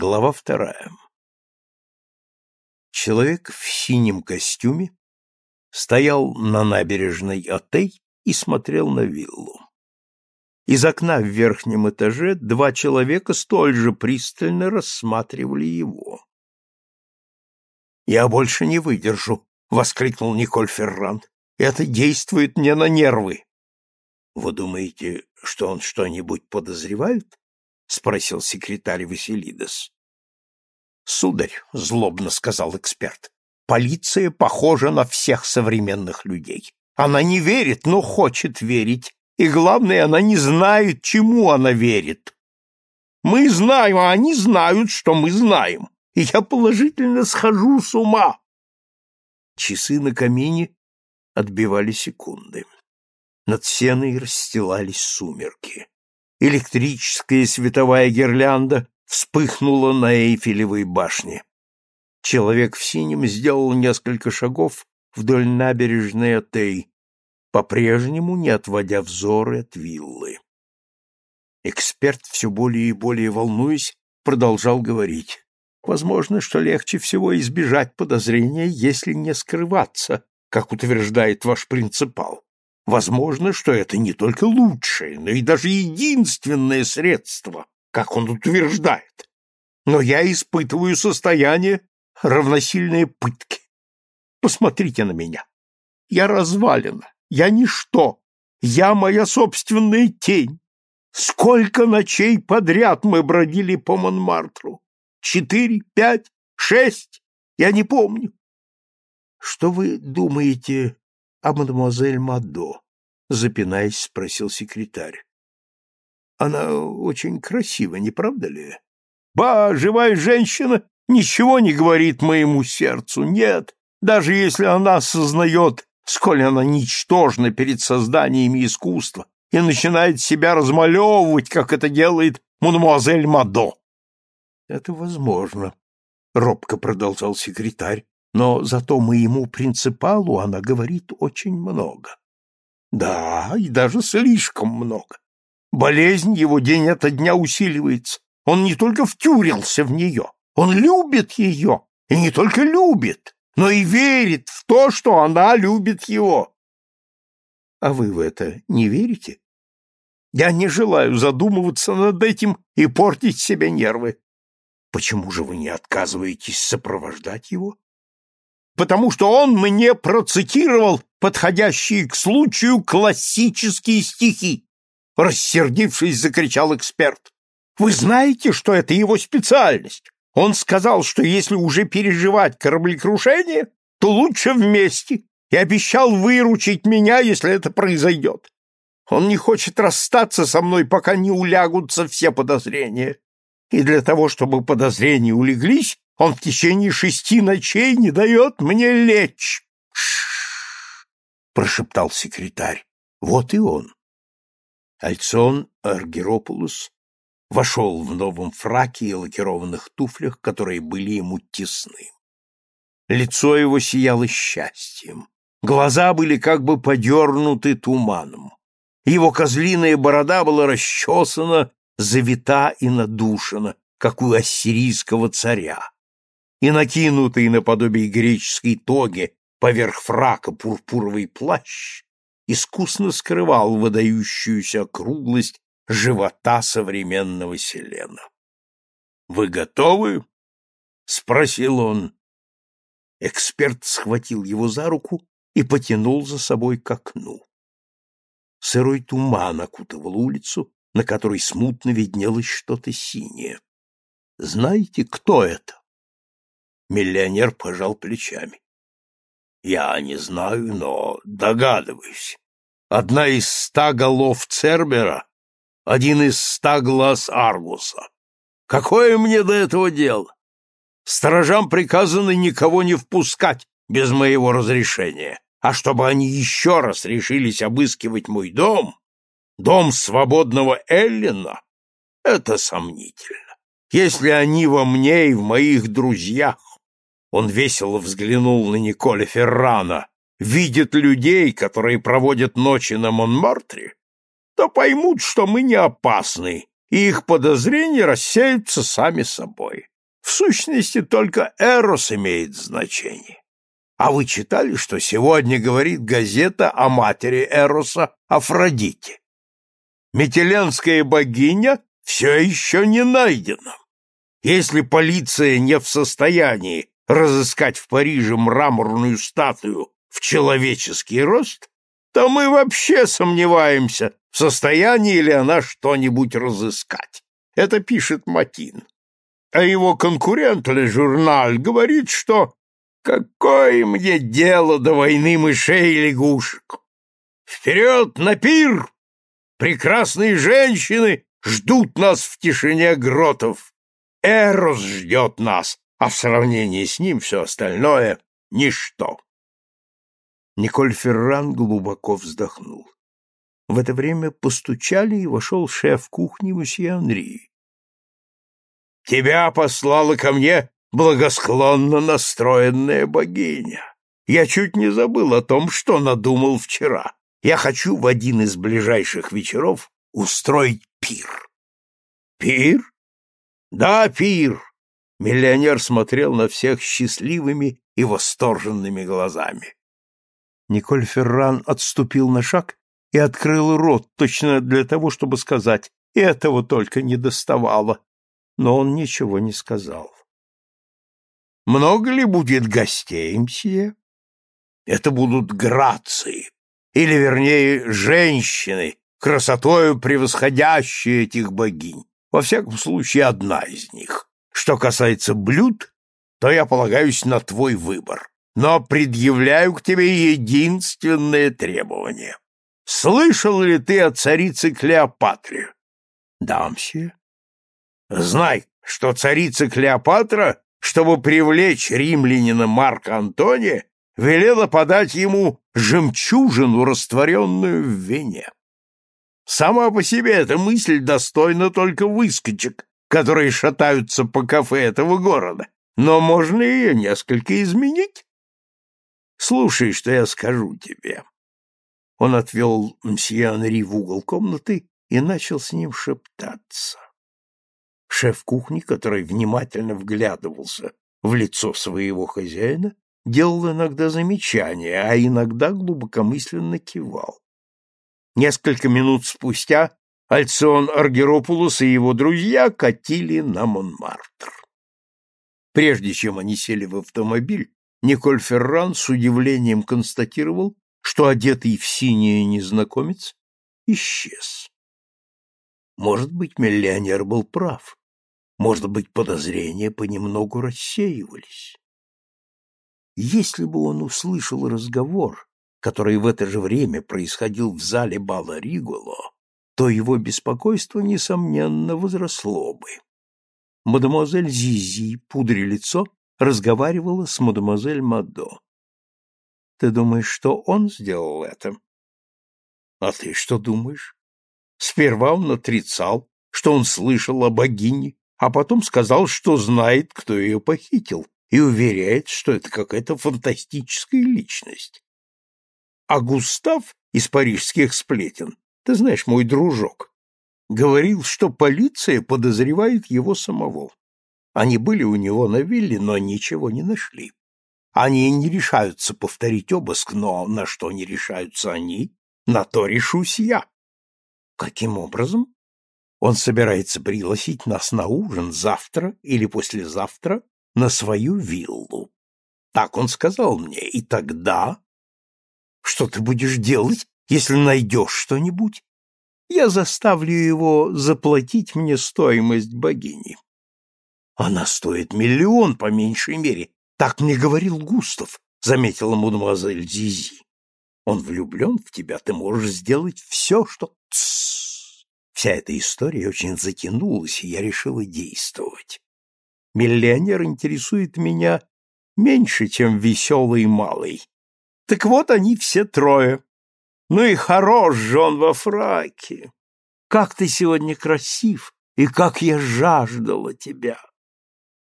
Глава вторая. Человек в синем костюме стоял на набережной Отей и смотрел на виллу. Из окна в верхнем этаже два человека столь же пристально рассматривали его. «Я больше не выдержу», — воскликнул Николь Ферран. «Это действует мне на нервы». «Вы думаете, что он что-нибудь подозревает?» — спросил секретарь Василидес. — Сударь, — злобно сказал эксперт, — полиция похожа на всех современных людей. Она не верит, но хочет верить, и, главное, она не знает, чему она верит. Мы знаем, а они знают, что мы знаем, и я положительно схожу с ума. Часы на камине отбивали секунды. Над сеной расстилались сумерки электрическая световая гирлянда вспыхнула на Эйфелевой башне. Человек в синем сделал несколько шагов вдоль набережной Отей, по-прежнему не отводя взоры от виллы. Эксперт, все более и более волнуясь, продолжал говорить. Возможно, что легче всего избежать подозрения, если не скрываться, как утверждает ваш принципал. Возможно, что это не только лучшее, но и даже единственное средство, как он утверждает. Но я испытываю состояние, равносильное пытке. Посмотрите на меня. Я развалина, я ничто, я моя собственная тень. Сколько ночей подряд мы бродили по Монмартру? Четыре, пять, шесть? Я не помню. Что вы думаете а мадемуазель Мадо? — запинаясь, спросил секретарь. — Она очень красива, не правда ли? — Ба, живая женщина ничего не говорит моему сердцу, нет, даже если она осознает, сколь она ничтожна перед созданиями искусства и начинает себя размалевывать, как это делает мадемуазель Мадо. — Это возможно, — робко продолжал секретарь, но зато моему принципалу она говорит очень много. Да, и даже слишком много. Болезнь его день ото дня усиливается. Он не только втюрился в нее, он любит ее, и не только любит, но и верит в то, что она любит его. А вы в это не верите? Я не желаю задумываться над этим и портить себе нервы. Почему же вы не отказываетесь сопровождать его? Потому что он мне процитировал подходящие к случаю классические стихи. Рассердившись, закричал эксперт. Вы знаете, что это его специальность? Он сказал, что если уже переживать кораблекрушение, то лучше вместе, и обещал выручить меня, если это произойдет. Он не хочет расстаться со мной, пока не улягутся все подозрения. И для того, чтобы подозрения улеглись, он в течение шести ночей не дает мне лечь. — прошептал секретарь. — Вот и он. Альцион Аргеропулус вошел в новом фраке и лакированных туфлях, которые были ему тесны. Лицо его сияло счастьем. Глаза были как бы подернуты туманом. Его козлиная борода была расчесана, завита и надушена, как у ассирийского царя и накинутый наподобие греческой тоги поверх фрака пурпуровый плащ искусно скрывал выдающуюся округлость живота современного Селена. «Вы готовы?» — спросил он. Эксперт схватил его за руку и потянул за собой к окну. Сырой туман окутывал улицу, на которой смутно виднелось что-то синее. «Знаете, кто это?» Миллионер пожал плечами. Я не знаю, но догадываюсь. Одна из ста голов Цербера, один из ста глаз Аргуса. Какое мне до этого дело? Сторожам приказано никого не впускать без моего разрешения. А чтобы они еще раз решились обыскивать мой дом, дом свободного Эллина, это сомнительно. Если они во мне и в моих друзьях, он весело взглянул на Николя Феррана. Видит людей, которые проводят ночи на Монмартре, то поймут, что мы не опасны, и их подозрения рассеются сами собой. В сущности, только Эрос имеет значение. А вы читали, что сегодня говорит газета о матери Эроса Афродите? Метеленская богиня все еще не найдена. Если полиция не в состоянии разыскать в Париже мраморную статую в человеческий рост, то мы вообще сомневаемся, в состоянии ли она что-нибудь разыскать. Это пишет Матин а его конкурент Ле Журналь говорит, что какое мне дело до войны мышей и лягушек? Вперед на пир! Прекрасные женщины ждут нас в тишине гротов. Эрос ждет нас, а в сравнении с ним все остальное — ничто. Николь Ферран глубоко вздохнул. В это время постучали, и вошел шеф кухни Мусье Анри. Тебя послала ко мне благосклонно настроенная богиня. Я чуть не забыл о том, что надумал вчера. Я хочу в один из ближайших вечеров устроить пир. Пир? Да, пир. Миллионер смотрел на всех счастливыми и восторженными глазами. Николь Ферран отступил на шаг и открыл рот точно для того, чтобы сказать «этого только не доставало», но он ничего не сказал. «Много ли будет гостей, мсье?» «Это будут грации, или, вернее, женщины, красотою превосходящие этих богинь. Во всяком случае, одна из них. Что касается блюд, то я полагаюсь на твой выбор, но предъявляю к тебе единственное требование. Слышал ли ты о царице Клеопатре? Да, мсье. Знай, что царица Клеопатра, чтобы привлечь римлянина Марка Антония, велела подать ему жемчужину, растворенную в вине. Сама по себе эта мысль достойна только выскочек, которые шатаются по кафе этого города, но можно ее несколько изменить. Слушай, что я скажу тебе. Он отвел мсье Анри в угол комнаты и начал с ним шептаться. Шеф кухни, который внимательно вглядывался в лицо своего хозяина, делал иногда замечания, а иногда глубокомысленно кивал. Несколько минут спустя Альцион Аргеропулос и его друзья катили на Монмартр. Прежде чем они сели в автомобиль, Николь Ферран с удивлением констатировал, что одетый в синее незнакомец исчез. Может быть, миллионер был прав. Может быть, подозрения понемногу рассеивались. Если бы он услышал разговор, который в это же время происходил в зале бала Риголо, то его беспокойство, несомненно, возросло бы. Мадемуазель Зизи, пудре лицо, разговаривала с мадемуазель Мадо. Ты думаешь, что он сделал это? А ты что думаешь? Сперва он отрицал, что он слышал о богине, а потом сказал, что знает, кто ее похитил, и уверяет, что это какая-то фантастическая личность. А Густав из парижских сплетен, ты знаешь, мой дружок, говорил, что полиция подозревает его самого. Они были у него на вилле, но ничего не нашли. Они не решаются повторить обыск, но на что не решаются они, на то решусь я. Каким образом? Он собирается пригласить нас на ужин завтра или послезавтра на свою виллу. Так он сказал мне. И тогда... Что ты будешь делать, если найдешь что-нибудь? Я заставлю его заплатить мне стоимость богини. Она стоит миллион, по меньшей мере. Так мне говорил Густав, заметила мадемуазель Зизи. Он влюблен в тебя, ты можешь сделать все, что... Тссс! Вся эта история очень затянулась, и я решила действовать. Миллионер интересует меня меньше, чем веселый малый. Так вот они все трое. Ну и хорош же он во фраке. Как ты сегодня красив, и как я жаждала тебя.